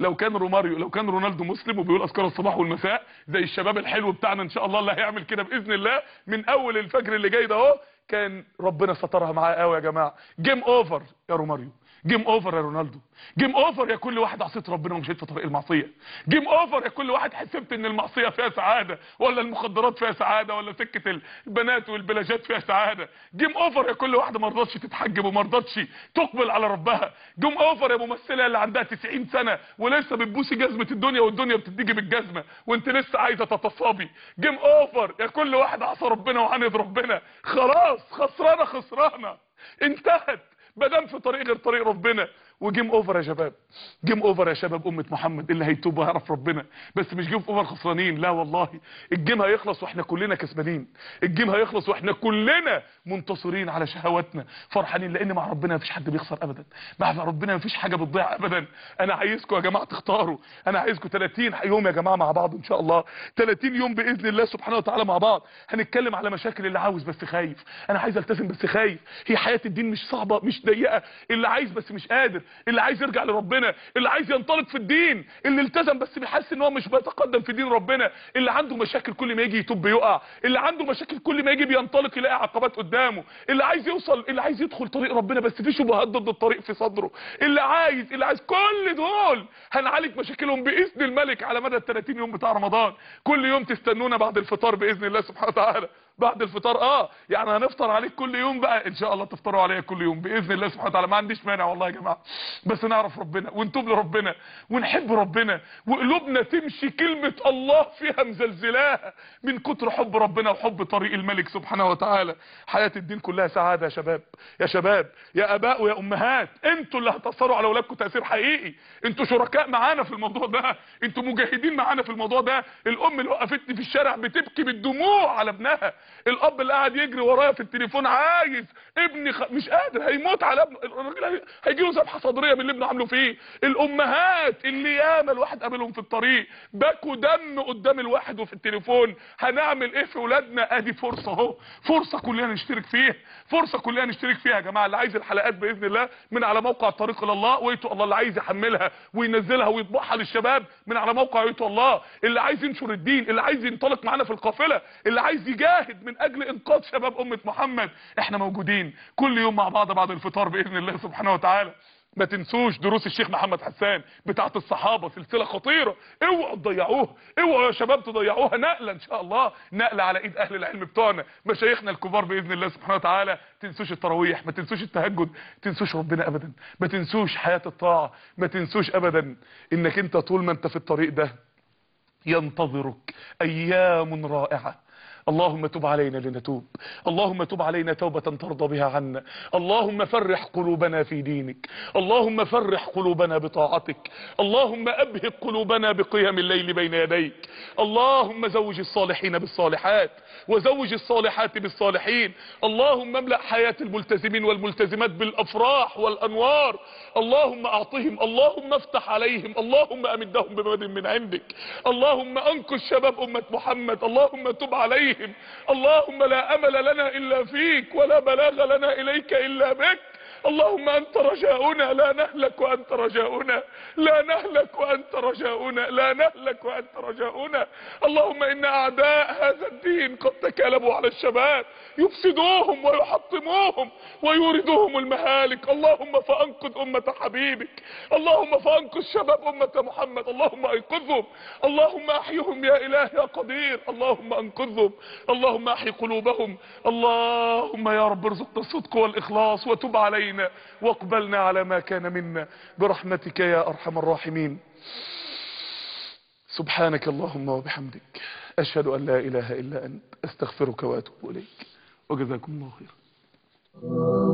لو كان روماريو لو كان رونالدو مسلم وبيقول أذكار الصباح والمساء زي الشباب الحلو بتاعنا إن شاء الله اللي هيعمل كده بإذن الله من أول الفجر اللي جاي ده أهو كان ربنا سترها معاه قوي يا جماعة. game over يا روماريو. game over يا رونالدو. game over يا كل واحد عصيت ربنا ومشيت في طريق المعصية. game over يا كل واحد حسبت إن المعصية فيها سعادة ولا المخدرات فيها سعادة ولا سكة البنات والبلاجات فيها سعادة. game over يا كل واحدة ما رضتش تتحجب وما رضتش تقبل على ربها. game over يا ممثلة اللي عندها 90 سنة ولسه بتبوسي جزمة الدنيا والدنيا بتديكي بالجزمة وانت لسه عايزة تتصابي. game over يا كل واحد عصى ربنا وعاند ربنا. خلاص خسرانة خسرانة. انتهت. مادام في طريق غير طريق ربنا. و game over يا شباب. game over يا شباب أمة محمد. اللي هيتوب ويعرف ربنا. بس مش game over خسرانين. لا والله. ال game هيخلص وإحنا كلنا كسبانين. الجيم هيخلص وإحنا كلنا منتصرين على شهواتنا. فرحانين لأن مع ربنا مفيش حد بيخسر ابدا. مع ربنا مفيش حاجة بتضيع ابدا. أنا عايزكم يا جماعة تختاروا. أنا عايزكم 30 يوم يا جماعة مع بعض إن شاء الله. 30 يوم بإذن الله سبحانه وتعالى مع بعض. هنتكلم على مشاكل اللي عاوز بس خايف. أنا عايز ألتزم بس خايف. هي حياة الدين مش صعبة مش ضيقة. اللي عايز بس مش قادر. اللي عايز يرجع لربنا اللي عايز ينطلق في الدين اللي التزم بس بيحس إن هو مش بيتقدم في دين ربنا اللي عنده مشاكل كل ما يجي يتوب يقع اللي عنده مشاكل كل ما يجي بينطلق يلاقي عقبات قدامه اللي عايز يوصل اللي عايز يدخل طريق ربنا بس في شبهات ضد الطريق في صدره اللي عايز اللي عايز كل دول هنعالج مشاكلهم بإذن الملك على مدى ال 30 يوم بتاع رمضان. كل يوم تستنونا بعد الفطار بإذن الله سبحانه وتعالى. بعد الفطار. آه يعني هنفطر عليك كل يوم بقى. إن شاء الله تفطروا عليا كل يوم بإذن الله سبحانه وتعالى. ما عنديش مانع والله يا جماعة. بس نعرف ربنا ونتوب لربنا ونحب ربنا وقلوبنا تمشي كلمة الله فيها مزلزلاها من كتر حب ربنا وحب طريق الملك سبحانه وتعالى. حياة الدين كلها سعادة يا شباب. يا شباب يا آباء ويا أمهات. أنتوا اللي هتأثروا على اولادكم تأثير حقيقي. أنتوا شركاء معانا في الموضوع ده. أنتوا مجاهدين معانا في الموضوع ده. الأم اللي وقفتني في الشارع بتبكي بالدموع على ابنها. الأب اللي قاعد يجري ورايا في التليفون عايز ابني خ... مش قادر هيموت على ابنه. الراجل هيجي له ذبحه صدرية من اللي ابنه عامله فيه. الأمهات اللي ياما الواحد قابلهم في الطريق باكوا دم قدام الواحد وفي التليفون. هنعمل إيه في ولادنا؟ أدي فرصة أهو. فرصة كلنا نشترك فيها. فرصة كلنا نشترك فيها يا جماعة. اللي عايز الحلقات بإذن الله من على موقع الطريق إلى الله ويتو الله اللي عايز يحملها وينزلها ويطبعها للشباب من على موقع يتو الله. اللي عايز ينشر الدين اللي عايز ينطلق معانا في القافلة اللي عايز يجاهد من أجل إنقاذ شباب أمة محمد. إحنا موجودين كل يوم مع بعض بعد الفطار بإذن الله سبحانه وتعالى. ما تنسوش دروس الشيخ محمد حسان بتاعة الصحابة سلسلة خطيرة. اوعوا تضيعوها اوعوا يا شباب تضيعوها نقلة إن شاء الله. نقلة على إيد أهل العلم بتوعنا مشايخنا الكبار بإذن الله سبحانه وتعالى. تنسوش التراويح ما تنسوش التهجد تنسوش ربنا ابدا. ما تنسوش حياة الطاعة ما تنسوش ابدا. إنك أنت طول ما أنت في الطريق ده ينتظرك أيام رائعة. اللهم تب علينا لنتوب. اللهم تب علينا توبة ترضى بها عنا. اللهم فرح قلوبنا في دينك. اللهم فرح قلوبنا بطاعتك. اللهم أبهق قلوبنا بقيام الليل بين يديك. اللهم زوج الصالحين بالصالحات وزوج الصالحات بالصالحين. اللهم املأ حياة الملتزمين والملتزمات بالأفراح والأنوار. اللهم أعطهم. اللهم افتح عليهم. اللهم أمدهم بمد من عندك. اللهم أنقذ شباب أمة محمد. اللهم تب عليهم عليهم اللهم لا أمل لنا إلا فيك ولا بلاغ لنا إليك إلا بك. اللهم أنت رجاؤنا لا نهلك وأنت رجاؤنا لا نهلك وأنت رجاؤنا لا نهلك وأنت رجاؤنا. اللهم إن أعداء هذا الدين قد تكالبوا على الشباب يفسدوهم ويحطموهم ويوردوهم المهالك. اللهم فأنقذ أمة حبيبك اللهم فأنقذ شباب أمة محمد اللهم أنقذهم اللهم أحيهم يا إله يا قدير. اللهم أنقذهم اللهم أحي قلوبهم. اللهم يا رب ارزقنا الصدق والإخلاص وتب علينا. علينا واقبلنا على ما كان منا. برحمتك يا أرحم الراحمين. سبحانك اللهم وبحمدك أشهد أن لا إله إلا أنت أستغفرك وأتوب إليك. وجزاكم الله خيرا.